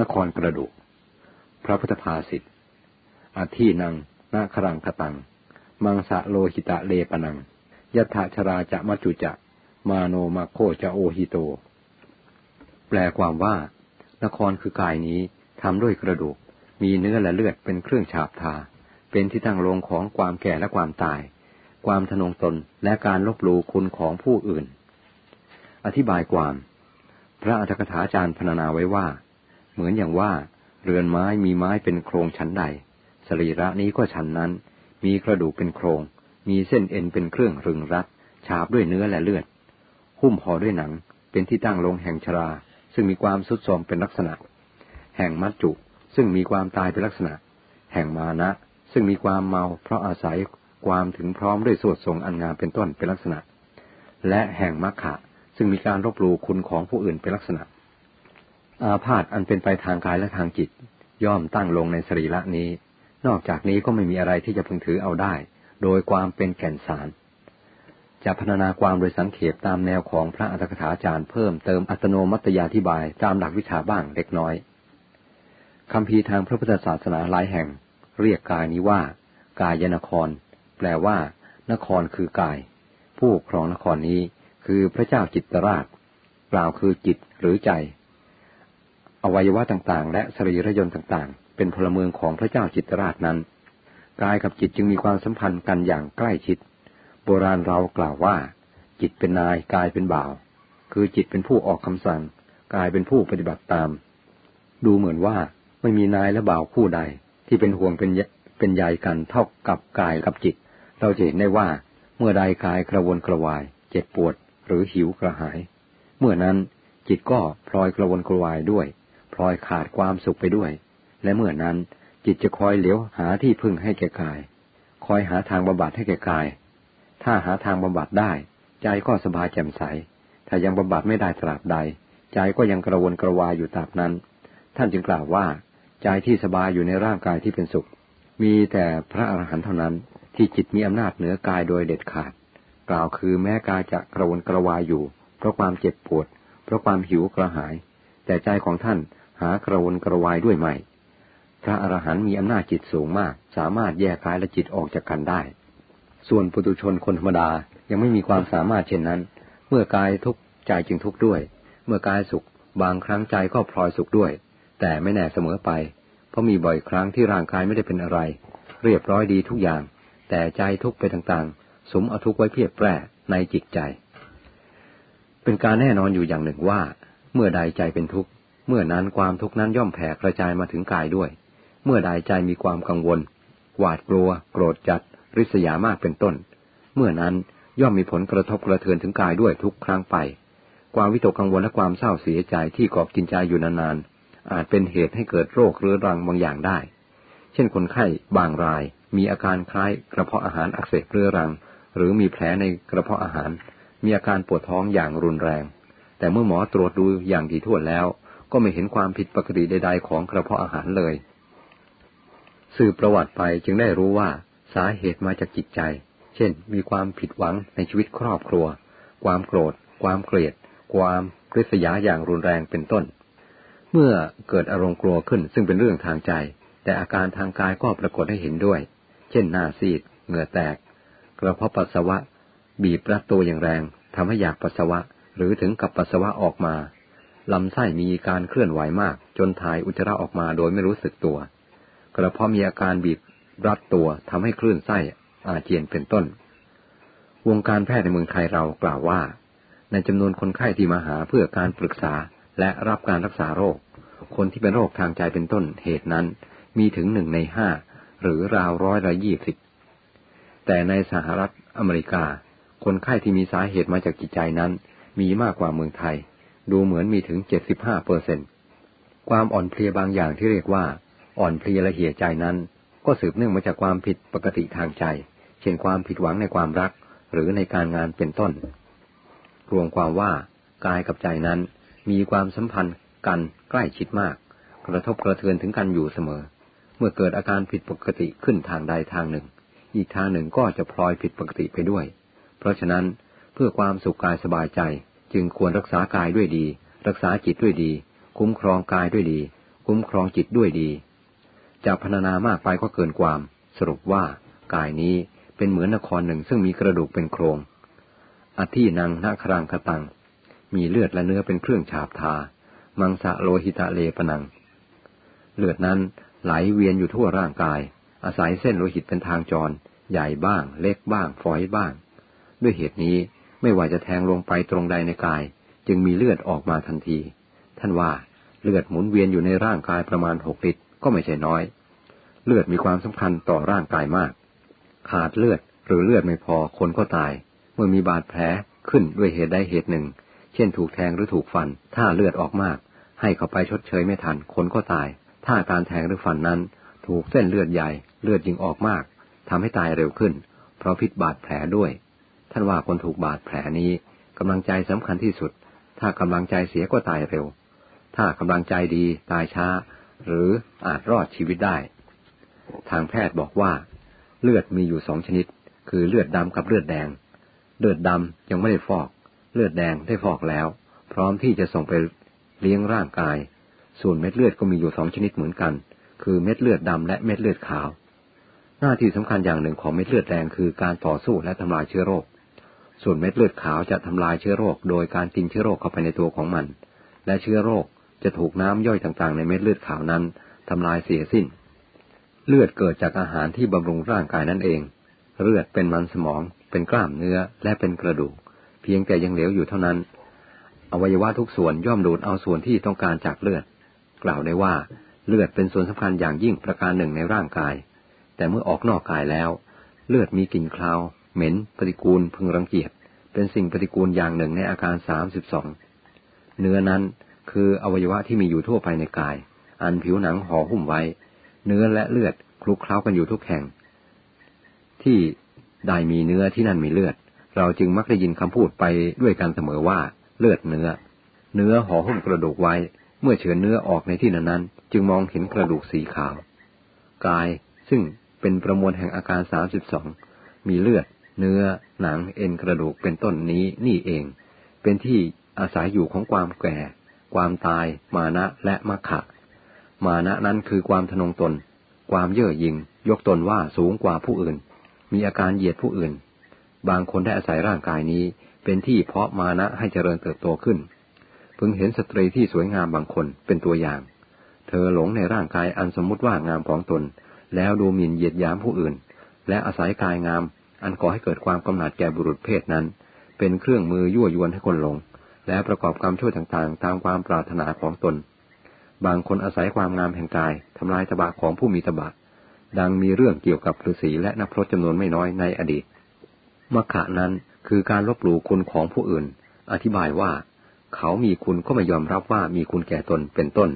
นครกระดูก พระพุทธภาษิตอาทีนังนาครังคตัง มังสะโลหิตะเลปนังยัถชราจะมัจจุจะ มาโนมาโคจะโอหิโต แปลความว่า นครคือกายนี้ทำด้วยกระดูก มีเนื้อและเลือดเป็นเครื่องฉาบทา เป็นที่ตั้งลงของความแก่และความตาย ความทนงตนและการลบลูคุณของผู้อื่น อธิบายความ พระอัฏฐกถาจารย์พรรณนาไว้ว่า เหมือนอย่างว่า เรือนไม้มีไม้เป็นโครงชั้นใด สรีระนี้ก็ชั้นนั้น มีกระดูกเป็นโครง มีเส้นเอ็นเป็นเครื่องรึงรัด ฉาบด้วยเนื้อและเลือด หุ้มห่อด้วยหนัง เป็นที่ตั้งลงแห่งชรา ซึ่งมีความสุดโทมเป็นลักษณะ แห่งมัจจุ ซึ่งมีความตายเป็นลักษณะ แห่งมานะ ซึ่งมีความเมา เพราะอาศัยความถึงพร้อมด้วยสวดทรงอันงามเป็นต้นเป็นลักษณะ และแห่งมัคคะซึ่งมีการรบหลู่คุณของผู้อื่นเป็นลักษณะ อาพาธอันเป็นไปทางกายและทางจิต ย่อมตั้งลงในสรีระนี้ นอกจากนี้ก็ไม่มีอะไรที่จะพึงถือเอาได้ โดยความเป็นแก่นสาร จะพรรณนาความโดยสังเขปตามแนวของพระอัตถกถาจารย์เพิ่มเติมอัตโนมัตยาธิบายตามหลักวิชาบ้างเล็กน้อยคำพีทางพระพุทธศาสนาหลายแห่ง เรียกกายนี้ว่า กายนคร แปลว่า นครคือกาย ผู้ครองนครนี้คือพระเจ้าจิตตราชกล่าวคือจิตหรือใจ อวัยวะต่างๆ และสรีระยนต์ต่างๆ เป็นพลเมืองของพระเจ้าจิตราชนั้น กายกับจิตจึงมีความสัมพันธ์กันอย่างใกล้ชิด โบราณเรากล่าวว่า จิตเป็นนายกายเป็นบ่าว คือจิตเป็นผู้ออกคำสั่ง กายเป็นผู้ปฏิบัติตาม ดูเหมือนว่าไม่มีนายและบ่าวคู่ใด ที่เป็นห่วงเป็นเป็นใยกันเท่ากับกายกับจิต เราจะเห็นได้ว่า เมื่อใดกายกระวนกระวาย เจ็บปวดหรือหิวกระหาย เมื่อนั้นจิตก็พลอยกระวนกระวายด้วย พลอยขาดความสุขไปด้วย และเมื่อนั้นจิตจะคอยเหลียวหาที่พึ่งให้แก่กาย คอยหาทางบำบัดให้แก่กาย ถ้าหาทางบำบัดได้ ใจก็สบายแจ่มใส ถ้ายังบำบัดไม่ได้ตราบใด ใจก็ยังกระวนกระวายอยู่ตราบนั้น ท่านจึงกล่าวว่า ใจที่สบายอยู่ในร่างกายที่เป็นสุข มีแต่พระอรหันต์เท่านั้นที่จิตมีอำนาจเหนือกายโดยเด็ดขาด กล่าวคือแม้กายจะกระวนกระวายอยู่ เพราะความเจ็บปวด เพราะความหิวกระหาย แต่ใจของท่าน หากระวนกระวายด้วยไม่ พระอรหันต์มีอำนาจจิตสูงมาก สามารถแยกกายและจิตออกจากกันได้ ส่วนปุตุชนคนธรรมดายังไม่มีความสามารถเช่นนั้น เมื่อกายทุกข์ใจจึงทุกข์ด้วย เมื่อกายสุข บางครั้งใจก็พลอยสุขด้วย แต่ไม่แน่เสมอไป เพราะมีบ่อยครั้งที่ร่างกายไม่ได้เป็นอะไร เรียบร้อยดีทุกอย่าง แต่ใจทุกข์ไปต่างๆ สมเอาทุกข์ไว้เพียบแปร่ในจิตใจ เป็นการแน่นอนอยู่อย่างหนึ่งว่า เมื่อใดใจเป็นทุกข์ เมื่อนั้นความทุกข์นั้นย่อมแผ่กระจายมาถึงกายด้วย เมื่อใดใจมีความกังวล หวาดกลัว โกรธจัด ริษยามากเป็นต้น เมื่อนั้นย่อมมีผลกระทบกระเทือนถึงกายด้วยทุกครั้งไป ความวิตกกังวลและความเศร้าเสียใจที่กอบกินใจอยู่นานๆ อาจเป็นเหตุให้เกิดโรคเรื้อรังบางอย่างได้ เช่นคนไข้บางราย มีอาการคล้ายกระเพาะอาหารอักเสบเรื้อรัง หรือมีแผลในกระเพาะอาหาร มีอาการปวดท้องอย่างรุนแรง แต่เมื่อหมอตรวจดูอย่างดีทั่วแล้ว ก็ไม่เห็นความผิดปกติใด ๆ ของกระเพาะอาหารเลย สืบประวัติไปจึงได้รู้ว่าสาเหตุมาจากจิตใจ เช่น มีความผิดหวังในชีวิตครอบครัว ความโกรธ ความเกลียด ความริษยาอย่างรุนแรงเป็นต้น เมื่อเกิดอารมณ์กลัวขึ้นซึ่งเป็นเรื่องทางใจ แต่อาการทางกายก็ปรากฏให้เห็นด้วย เช่นหน้าซีด เหงื่อแตก กระเพาะปัสสาวะ บีบรัดตัวอย่างแรงทำให้อยากปัสสาวะ หรือถึงกับปัสสาวะออกมา ลำไส้มีการเคลื่อนไหวมาก จนถ่ายอุจจาระออกมาโดยไม่รู้สึกตัว กระเพาะมีอาการบีบรัดตัวทำให้คลื่นไส้อาเจียนเป็นต้น วงการแพทย์ในเมืองไทยเรากล่าวว่า ในจำนวนคนไข้ที่มาหาเพื่อการปรึกษาและรับการรักษาโรค คนที่เป็นโรคทางใจเป็นต้นเหตุนั้น มีถึงหนึ่งในห้าหรือราวร้อยละยี่สิบแต่ในสหรัฐอเมริกา คนไข้ที่มีสาเหตุมาจากจิตใจนั้น มีมากกว่าเมืองไทย ดูเหมือนมีถึงเจ็ดสิบห้าเปอร์เซ็นความอ่อนเพลียบางอย่างที่เรียกว่า อ่อนเพลียและเหี่ยใจนั้น ก็สืบเนื่องมาจากความผิดปกติทางใจ เช่นความผิดหวังในความรัก หรือในการงานเป็นต้น รวมความว่ากายกับใจนั้น มีความสัมพันธ์กันใกล้ชิดมาก กระทบกระเทือนถึงกันอยู่เสมอ เมื่อเกิดอาการผิดปกติขึ้นทางใดทางหนึ่ง อีกทางหนึ่งก็จะพลอยผิดปกติไปด้วย เพราะฉะนั้นเพื่อความสุขกายสบายใจ จึงควรรักษากายด้วยดี รักษาจิตด้วยดี คุ้มครองกายด้วยดี คุ้มครองจิตด้วยดี จะพรรณนามากไปก็เกินความ สรุปว่ากายนี้เป็นเหมือนนครหนึ่งซึ่งมีกระดูกเป็นโครง อธินังนาครังคตัง มีเลือดและเนื้อเป็นเครื่องฉาบทา มังสะโลหิตะเลปนัง เลือดนั้นไหลเวียนอยู่ทั่วร่างกาย อาศัยเส้นโลหิตเป็นทางจร ใหญ่บ้าง เล็กบ้าง ฝอยบ้าง ด้วยเหตุนี้ ไม่ว่าจะแทงลงไปตรงใดในกาย จึงมีเลือดออกมาทันที ท่านว่าเลือดหมุนเวียนอยู่ในร่างกายประมาณหกลิตรก็ไม่ใช่น้อย เลือดมีความสำคัญต่อร่างกายมาก ขาดเลือดหรือเลือดไม่พอคนก็ตาย เมื่อมีบาดแผลขึ้นด้วยเหตุใดเหตุหนึ่ง เช่นถูกแทงหรือถูกฟัน ถ้าเลือดออกมาก ให้เขาไปชดเชยไม่ทันคนก็ตาย ถ้าการแทงหรือฟันนั้น ถูกเส้นเลือดใหญ่เลือดยิงออกมากทำให้ตายเร็วขึ้น เพราะพิษบาดแผลด้วย ท่านว่าคนถูกบาดแผลนี้กำลังใจสำคัญที่สุด ถ้ากำลังใจเสียก็ตายเร็ว ถ้ากำลังใจดีตายช้า หรืออาจรอดชีวิตได้ ทางแพทย์บอกว่า เลือดมีอยู่สองชนิด คือเลือดดำกับเลือดแดง เลือดดำยังไม่ได้ฟอก เลือดแดงได้ฟอกแล้ว พร้อมที่จะส่งไปเลี้ยงร่างกาย ส่วนเม็ดเลือดก็มีอยู่สองชนิดเหมือนกัน คือเม็ดเลือดดำและเม็ดเลือดขาว หน้าที่สำคัญอย่างหนึ่งของเม็ดเลือดแดงคือการต่อสู้และทำลายเชื้อโรค ส่วนเม็ดเลือดขาวจะทำลายเชื้อโรคโดยการกินเชื้อโรคเข้าไปในตัวของมัน และเชื้อโรคจะถูกน้ำย่อยต่างๆ ในเม็ดเลือดขาวนั้นทำลายเสียสิ้น เลือดเกิดจากอาหารที่บำรุงร่างกายนั่นเอง เลือดเป็นมันสมอง เป็นกล้ามเนื้อและเป็นกระดูก เพียงแต่ยังเหลวอยู่เท่านั้น อวัยวะทุกส่วนย่อมดูดเอาส่วนที่ต้องการจากเลือด กล่าวได้ว่าเลือดเป็นส่วนสำคัญอย่างยิ่งประการหนึ่งในร่างกาย แต่เมื่อออกนอกกายแล้ว เลือดมีกลิ่นคลาว เหม็นปฏิกูลพึงรังเกียจ เป็นสิ่งปฏิกูลอย่างหนึ่งในอาการสามสิบสองเนื้อนั้นคืออวัยวะที่มีอยู่ทั่วไปในกาย อันผิวหนังห่อหุ้มไว้ เนื้อและเลือดคลุกเคล้ากันอยู่ทุกแห่ง ที่ได้มีเนื้อที่นั่นมีเลือด เราจึงมักได้ยินคำพูดไปด้วยกันเสมอว่าเลือดเนื้อ เนื้อห่อหุ้มกระดูกไว้ เมื่อเฉือนเนื้อออกในที่นั้นจึงมองเห็นกระดูกสีขาว กายซึ่งเป็นประมวลแห่งอาการสามสิบสองมีเลือด เนื้อหนังเอ็นกระดูกเป็นต้นนี้นี่เอง เป็นที่อาศัยอยู่ของความแก่ ความตาย มานะและมัคคะมานะนั้นคือความทนงตน ความเย่อหยิ่งยกตนว่าสูงกว่าผู้อื่น มีอาการเหยียดผู้อื่น บางคนได้อาศัยร่างกายนี้ เป็นที่เพาะมานะให้เจริญเติบโตขึ้น พึงเห็นสตรีที่สวยงามบางคนเป็นตัวอย่าง เธอหลงในร่างกายอันสมมุติว่างามของตน แล้วดูหมิ่นเหยียดยามผู้อื่น และอาศัยกายงาม อันก่อให้เกิดความกำหนัดแก่บุรุษเพศนั้น เป็นเครื่องมือยั่วยวนให้คนหลง และประกอบกรรมชั่วต่างๆ ตามความปรารถนาของตน บางคนอาศัยความงามแห่งกายทำลายตบะของผู้มีตบะ ดังมีเรื่องเกี่ยวกับฤาษีและนักพรตจำนวนไม่น้อยในอดีตมัคคะนั้นคือการลบหลู่คุณของผู้อื่น อธิบายว่า เขามีคุณก็ไม่ยอมรับว่ามีคุณแก่ตนเป็นต้น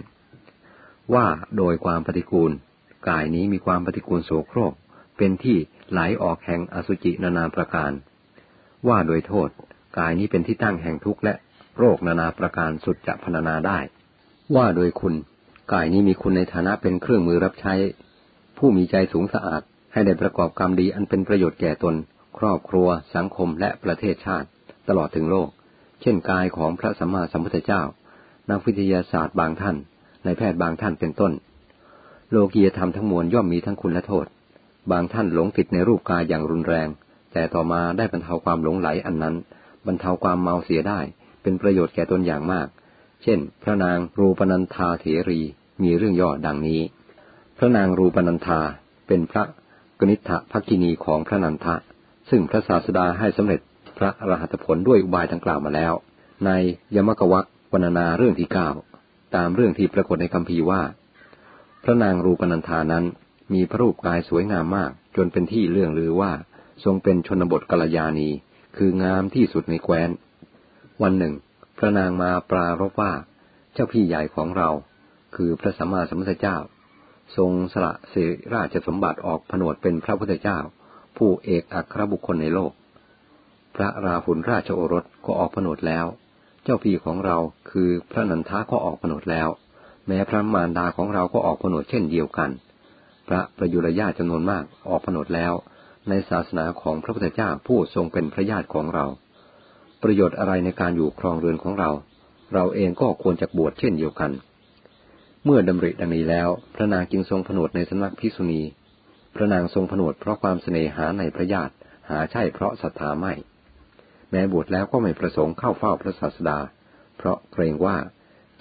ว่าโดยความปฏิกูล กายนี้มีความปฏิกูลโสโครก เป็นที่ไหลออกแห่งอสุจินานาประการ ว่าโดยโทษ กายนี้เป็นที่ตั้งแห่งทุกข์และโรคนานาประการสุดจะพรรณนาได้ ว่าโดยคุณ กายนี้มีคุณในฐานะเป็นเครื่องมือรับใช้ ผู้มีใจสูงสะอาดให้ได้ประกอบกรรมดีอันเป็นประโยชน์แก่ตน ครอบครัว สังคมและประเทศชาติ ตลอดถึงโลก เช่นกายของพระสัมมาสัมพุทธเจ้า นักวิทยาศาสตร์บางท่าน ในแพทย์บางท่านเป็นต้น โลกียธรรมทั้งมวลย่อมมีทั้งคุณและโทษ บางท่านหลงติดในรูปกายอย่างรุนแรง แต่ต่อมาได้บรรเทาความหลงไหลอันนั้น บรรเทาความเมาเสียได้ เป็นประโยชน์แก่ตนอย่างมาก เช่น พระนางรูปนันธาเถรี มีเรื่องย่อดังนี้ พระนางรูปนันธาเป็นพระกนิษฐภักินีของพระนันทะ ซึ่งพระศาสดาให้สำเร็จพระอรหัตผลด้วยอุบายดังกล่าวมาแล้ว ในยมกวักวรรณนาเรื่องที่เก้าตามเรื่องที่ปรากฏในคำพีว่า พระนางรูปนันธานั้น มีพระรูปกายสวยงามมาก จนเป็นที่เรื่องลือว่า ทรงเป็นชนบทกัลยาณี คืองามที่สุดในแคว้น วันหนึ่ง พระนางมาปรารบว่า เจ้าพี่ใหญ่ของเรา คือพระสัมมาสัมพุทธเจ้า ทรงสละเสราชสมบัติออกผนวดเป็นพระพุทธเจ้า ผู้เอกอัครบุคคลในโลก พระราหุลราชโอรสก็ออกผนวดแล้ว เจ้าพี่ของเราคือพระนันทาก็ออกผนวดแล้ว แม้พระมารดาของเราก็ออกผนวดเช่นเดียวกัน พระประยุรญาติจำนวนมากออกผนวดแล้ว ในศาสนาของพระพุทธเจ้าผู้ทรงเป็นพระญาติของเรา ประโยชน์อะไรในการอยู่ครองเรือนของเรา เราเองก็ควรจะบวชเช่นเดียวกัน เมื่อดำริดังนี้แล้ว พระนางจึงทรงผนวดในสำนักภิษุณี พระนางทรงผนวดเพราะความเสน่หาในพระญาติหาใช่เพราะศรัทธาไม่ แม้บวชแล้วก็ไม่ประสงค์เข้าเฝ้าพระศาสดา เพราะเกรงว่า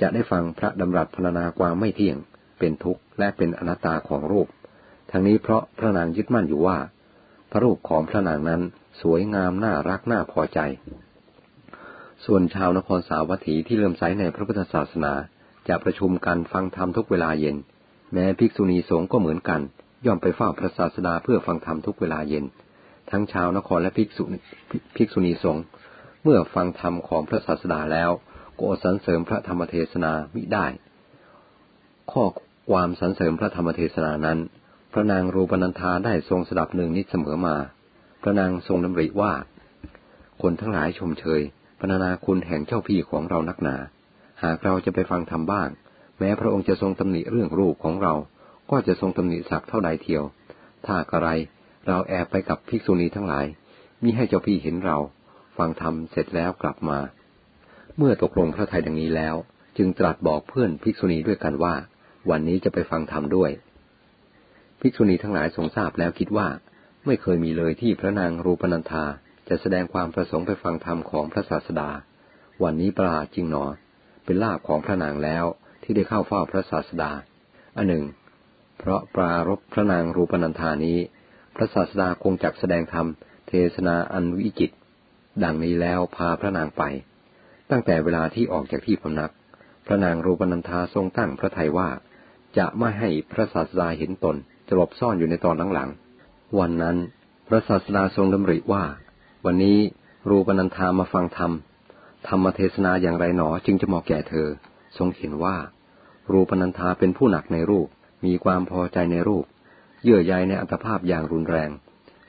จะได้ฟังพระดำรัสพรรณนาความไม่เที่ยง เป็นทุกข์และเป็นอนัตตาของรูป ทั้งนี้เพราะพระนางยึดมั่นอยู่ว่า พระรูปของพระนางนั้นสวยงามน่ารักน่าพอใจ ส่วนชาวนครสาวัตถีที่เลื่อมใสในพระพุทธศาสนาจะประชุมกันฟังธรรมทุกเวลาเย็น แม้ภิกษุณีสงฆ์ก็เหมือนกัน ย่อมไปเฝ้าพระศาสดาเพื่อฟังธรรมทุกเวลาเย็น ทั้งชาวนครและภิกษุภิกษุณีสงฆ์เมื่อฟังธรรมของพระศาสดาแล้วก็สรรเสริมพระธรรมเทศนามิได้ ข้อความสรรเสริมพระธรรมเทศนานั้น ระนางรูปนันธาได้ทรงสดับหนึ่งนิดเสมอมา พระนางทรงดำริว่า คนทั้งหลายชมเชยพรรณนาคุณแห่งเจ้าพี่ของเรานักหนา หากเราจะไปฟังทำบ้าง แม้พระองค์จะทรงตำหนิเรื่องรูปของเรา ก็จะทรงตำหนิสักเท่าใดเทียว ถ้ากระไรเราแอบไปกับภิกษุณีทั้งหลายมิให้เจ้าพี่เห็นเรา ฟังธรรมเสร็จแล้วกลับมา เมื่อตกลงพระทัยดังนี้แล้ว จึงตรัสบอกเพื่อนภิกษุณีด้วยกันว่า วันนี้จะไปฟังธรรมด้วย ภิกษุณีทั้งหลายทรงทราบแล้วคิดว่า ไม่เคยมีเลยที่พระนางรูปนันธาจะแสดงความประสงค์ไปฟังธรรมของพระศาสดา วันนี้ประหลาดจริงหนอ เป็นลาภของพระนางแล้วที่ได้เข้าเฝ้าพระศาสดา อันหนึ่ง เพราะปรารบพระนางรูปนันธานี้ พระศาสดาคงจักแสดงธรรมเทศนาอันวิจิต ดังนี้แล้วพาพระนางไป ตั้งแต่เวลาที่ออกจากที่พำนัก พระนางรูปนันธาทรงตั้งพระทัยว่า จะไม่ให้พระศาสดาเห็นตน จะหลบซ่อนอยู่ในตอนหลังๆ วันนั้น พระศาสดาทรงดำริว่า วันนี้รูปนันธามาฟังธรรม ธรรมเทศนาอย่างไรหนอจึงจะเหมาะแก่เธอ ทรงเห็นว่า รูปนันธาเป็นผู้หนักในรูป มีความพอใจในรูป เยื่อใยในอัตภาพอย่างรุนแรง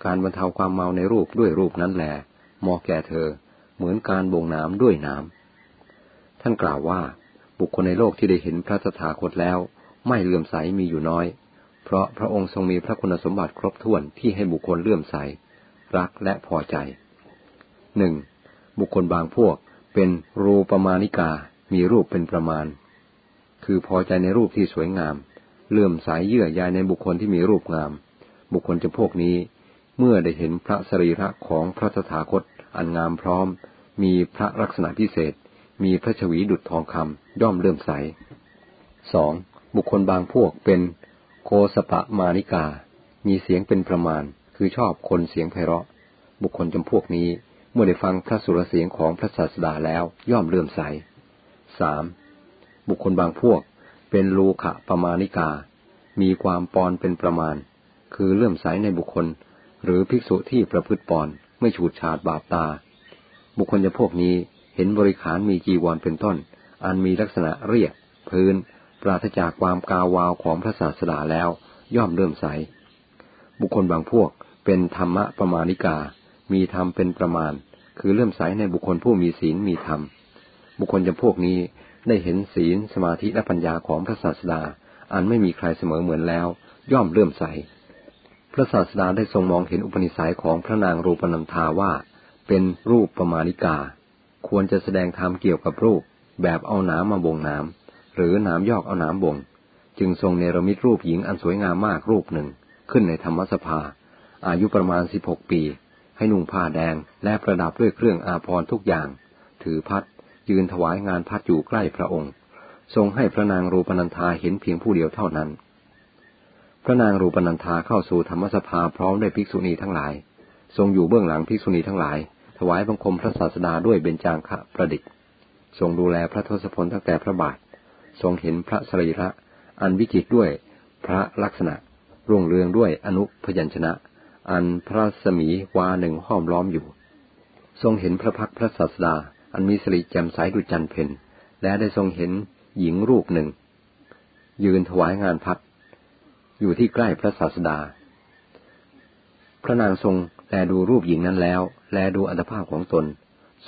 การบรรเทาความเมาในรูปด้วยรูปนั้นแหลเหมาะแก่เธอ เหมือนการบ่งน้ำด้วยน้ำท่านกล่าวว่าบุคคลในโลกที่ได้เห็นพระสถาคตแล้ว ไม่เลื่อมใสมีอยู่น้อย เพราะพระองค์ทรงมีพระคุณสมบัติครบถ้วนที่ให้บุคคลเลื่อมใส รักและพอใจหนึ่งบุคคลบางพวกเป็นรูปมานิกา มีรูปเป็นประมาณ คือพอใจในรูปที่สวยงาม เลื่อมสายเยื่อใยในบุคคลที่มีรูปงาม บุคคลจะพวกนี้ เมื่อได้เห็นพระสรีระของพระสถาคตอันงามพร้อม มีพระลักษณะพิเศษ มีพระชวีดุจทองคำย่อมเลื่อมใสสองบุคคลบางพวกเป็น โคสปะมานิกา มีเสียงเป็นประมาณ คือชอบคนเสียงไพเราะ บุคคลจำพวกนี้เมื่อได้ฟังพระสุรเสียงของพระศาสดาแล้วย่อมเลื่อมใสสามบุคคลบางพวกเป็นลูขะประมาณิกา มีความปอนเป็นประมาณ คือเลื่อมใสในบุคคล หรือภิกษุที่ประพฤติปอนไม่ฉูดฉาดบาปตา บุคคลจะพวกนี้เห็นบริขารมีจีวรเป็นต้น อันมีลักษณะเรียบพื้น ราศจากความกาวาวของพระศาสดาแล้วย่อมเลื่อมใส บุคคลบางพวกเป็นธรรมะประมาณิกา มีธรรมเป็นประมาณ คือเลื่อมใสในบุคคลผู้มีศีลมีธรรม บุคคลจำพวกนี้ได้เห็นศีลสมาธิและปัญญาของพระศาสดา อันไม่มีใครเสมอเหมือนแล้ว ย่อมเลื่อมใส พระศาสดาได้ทรงมองเห็นอุปนิสัยของพระนางรูปนันทาว่า เป็นรูปประมาณิกา ควรจะแสดงธรรมเกี่ยวกับรูปแบบเอาน้ำมาบ่งน้ำ หรือน้ำยอกเอาน้ำบ่ง จึงทรงเนรมิตรูปหญิงอันสวยงามมากรูปหนึ่ง ขึ้นในธรรมสภา อายุประมาณสิบหกปี ให้นุ่งผ้าแดงและประดับด้วยเครื่องอาภรณ์ทุกอย่าง ถือพัดยืนถวายงานพัดอยู่ใกล้พระองค์ ทรงให้พระนางรูปนันทาเห็นเพียงผู้เดียวเท่านั้น พระนางรูปนันทาเข้าสู่ธรรมสภาพร้อมด้วยภิกษุณีทั้งหลาย ทรงอยู่เบื้องหลังภิกษุณีทั้งหลาย ถวายบังคมพระศาสดาด้วยเบญจางคะประดิษฐ์ทรงดูแลพระทศพลตั้งแต่พระบาท ทรงเห็นพระสรีระ อันวิจิตด้วยพระลักษณะ รุ่งเรืองด้วยอนุพยัญชนะ อันพระสมีวาหนึ่งห้อมล้อมอยู่ ทรงเห็นพระพักพระศาสดา อันมีสิริแจ่มใสดุจจันเพนและได้ทรงเห็นหญิงรูปหนึ่ง ยืนถวายงานพัดอยู่ที่ใกล้พระศาสดา พระนางทรงแลดูรูปหญิงนั้นแล้ว แลดูอัตภาพของตน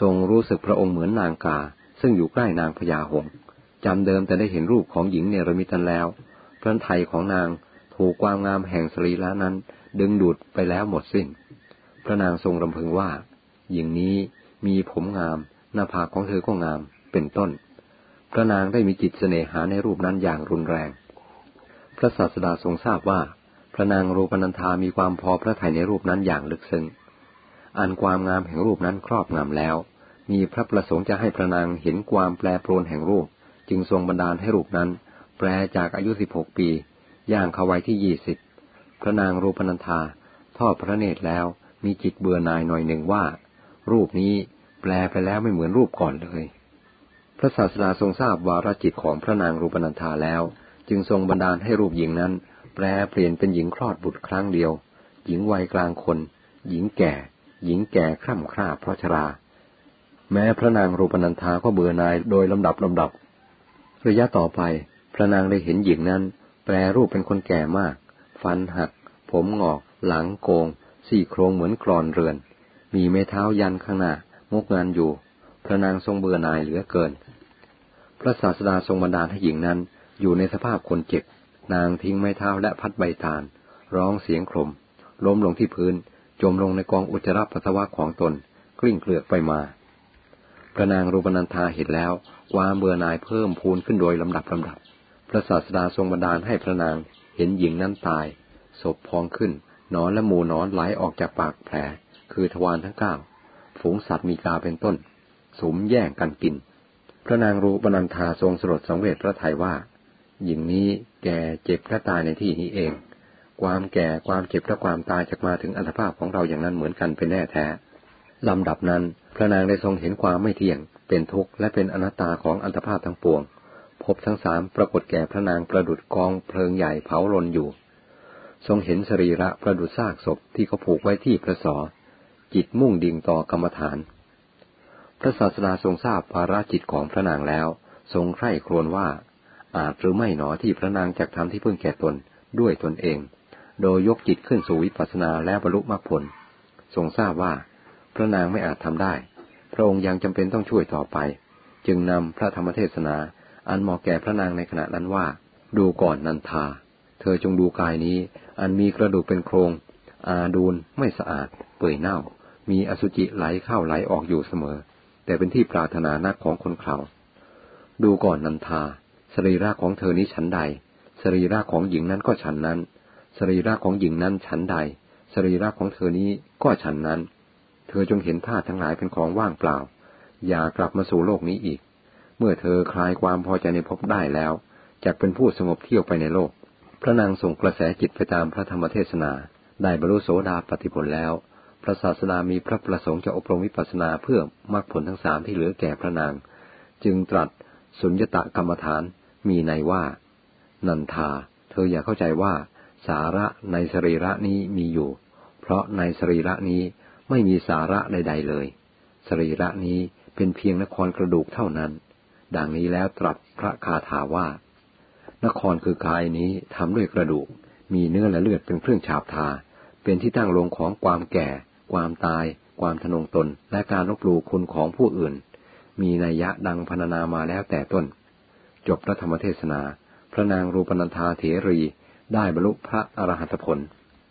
ทรงรู้สึกพระองค์เหมือนนางกา ซึ่งอยู่ใกล้นางพญาหง จำเดิมแต่ได้เห็นรูปของหญิงเนรมิตันแล้วพระไทยของนางถูกความงามแห่งสรีระนั้น ดึงดูดไปแล้วหมดสิ้น พระนางทรงรำพึงว่า หญิงนี้มีผมงาม หน้าผากของเธอก็งาม เป็นต้นพพระนางได้มีจิตเสน่หาในรูปนั้นอย่างรุนแรง พระศาสดาทรงทราบว่า พระนางรูปนันทามีความพอพระทัยในรูปนั้นอย่างลึกซึ้ง อันความงามแห่งรูปนั้นครอบงำแล้ว มีพระประสงค์จะให้พระนางเห็นความแปรปรวนแห่งรูป จึงทรงบันดาลให้รูปนั้น แปลจากอายุสิบหกปี ย่างเข้าวัยที่ยี่สิบพระนางรูปนันทาทอดพระเนตรแล้วมีจิตเบื่อหน่ายหน่อยหนึ่งว่า รูปนี้แปลไปแล้วไม่เหมือนรูปก่อนเลย พระศาสดาทรงทราบวาระจิตของพระนางรูปนันธาแล้ว จึงทรงบันดาลให้รูปหญิงนั้น แปลเปลี่ยนเป็นหญิงคลอดบุตรครั้งเดียว หญิงวัยกลางคน หญิงแก่ หญิงแก่คร่ำคร่าเพราะชรา แม้พระนางรูปนันธาก็เบื่อหน่ายโดยลำดับลำดับ ระยะต่อไป พระนางได้เห็นหญิงนั้น แปลรูปเป็นคนแก่มาก ฟันหัก ผมหงอก หลังโกง สี่โครงเหมือนกรอนเรือน มีเมเท้ายันข้างหน้ามกงานอยู่ พระนางทรงเบื่อหน่ายเหลือเกิน พระศาสดาทรงบันดาลให้หญิงนั้นอยู่ในสภาพคนเจ็บ นางทิ้งไม้เท้าและพัดใบตาล ร้องเสียงครม ล้มลงที่พื้น จมลงในกองอุจจาระปัสสาวะของตน กลิ้งเกลือกไปมา พระนางรูปนันทาเห็นแล้วความเบื่อหน่ายเพิ่มพูนขึ้นโดยลำดับลำดับ พระศาสดาทรงบันดาลให้พระนางเห็นหญิงนั้นตาย ศพพองขึ้นนอนและหมูนอนไหลออกจากปากแผล คือทวารทั้งเก้า ฝูงสัตว์มีกาเป็นต้น สมแย่งกันกิน พระนางรูปนันทาทรงสลดสังเวชพระไทยว่า หญิงนี้แก่เจ็บและตายในที่นี้เอง ความแก่ความเจ็บและความตายจะมาถึงอัตภาพของเราอย่างนั้นเหมือนกันเป็นแน่แท้ ลำดับนั้น พระนางได้ทรงเห็นความไม่เที่ยง เป็นทุกข์และเป็นอนัตตาของอัตภาพทั้งปวง พบทั้งสามปรากฏแก่พระนางประดุดกองเพลิงใหญ่เผารนอยู่ ทรงเห็นสรีระประดุษซากศพที่เขาผูกไว้ที่พระสอจิตมุ่งดิ่งต่อกรรมฐาน พระศาสดาทรงทราบภาระจิตของพระนางแล้ว ทรงใคร่ครวญว่า อาจหรือไม่หนอที่พระนางจะทำที่พึ่งแก่ตนด้วยตนเอง โดยยกจิตขึ้นสู่วิปัสสนาและบรรลุมรรคผล ทรงทราบว่า ระนางไม่อาจทำได้ พระองค์ยังจำเป็นต้องช่วยต่อไป จึงนำพระธรรมเทศนา อันเหมาะแก่พระนางในขณะนั้นว่า ดูก่อนนันทา เธอจงดูกายนี้ อันมีกระดูกเป็นโครง อาดูนไม่สะอาด เปื่อยเน่า มีอสุจิไหลเข้าไหลออกอยู่เสมอ แต่เป็นที่ปรารถนานักของคนเขาดูก่อนนันทา สรีระของเธอนี้ฉันใด สรีระของหญิงนั้นก็ฉันนั้น สรีระของหญิงนั้นฉันใด สรีระของเธอนี้ก็ฉันนั้น เธอจงเห็นธาตุทั้งหลายเป็นของว่างเปล่า อย่ากลับมาสู่โลกนี้อีก เมื่อเธอคลายความพอใจในภพได้แล้วจะเป็นผู้สงบเที่ยวไปในโลก พระนางส่งกระแสจิตไปตามพระธรรมเทศนา ได้บรรลุโสดาปฏิผลแล้ว พระศาสดามีพระประสงค์จะอบรมวิปัสสนาเพื่อมรรคผลทั้งสามที่เหลือแก่พระนาง จึงตรัสสุญญตะกรรมฐานมีในว่า นันทา เธออย่าเข้าใจว่า สาระในสรีระนี้มีอยู่ เพราะในสรีระนี้ ไม่มีสาระใด ๆ เลย สรีระนี้เป็นเพียงนครกระดูกเท่านั้น ดังนี้แล้วตรัสพระคาถาว่า นครคือกายนี้ทำด้วยกระดูก มีเนื้อและเลือดเป็นเครื่องฉาบทา เป็นที่ตั้งลงของความแก่ ความตาย ความทนงตน และการลบหลู่คุณของผู้อื่น มีนัยยะดังพรรณนามาแล้วแต่ต้น จบพระธรรมเทศนา พระนางรูปนันธาเถรีได้บรรลุพระอรหัตผล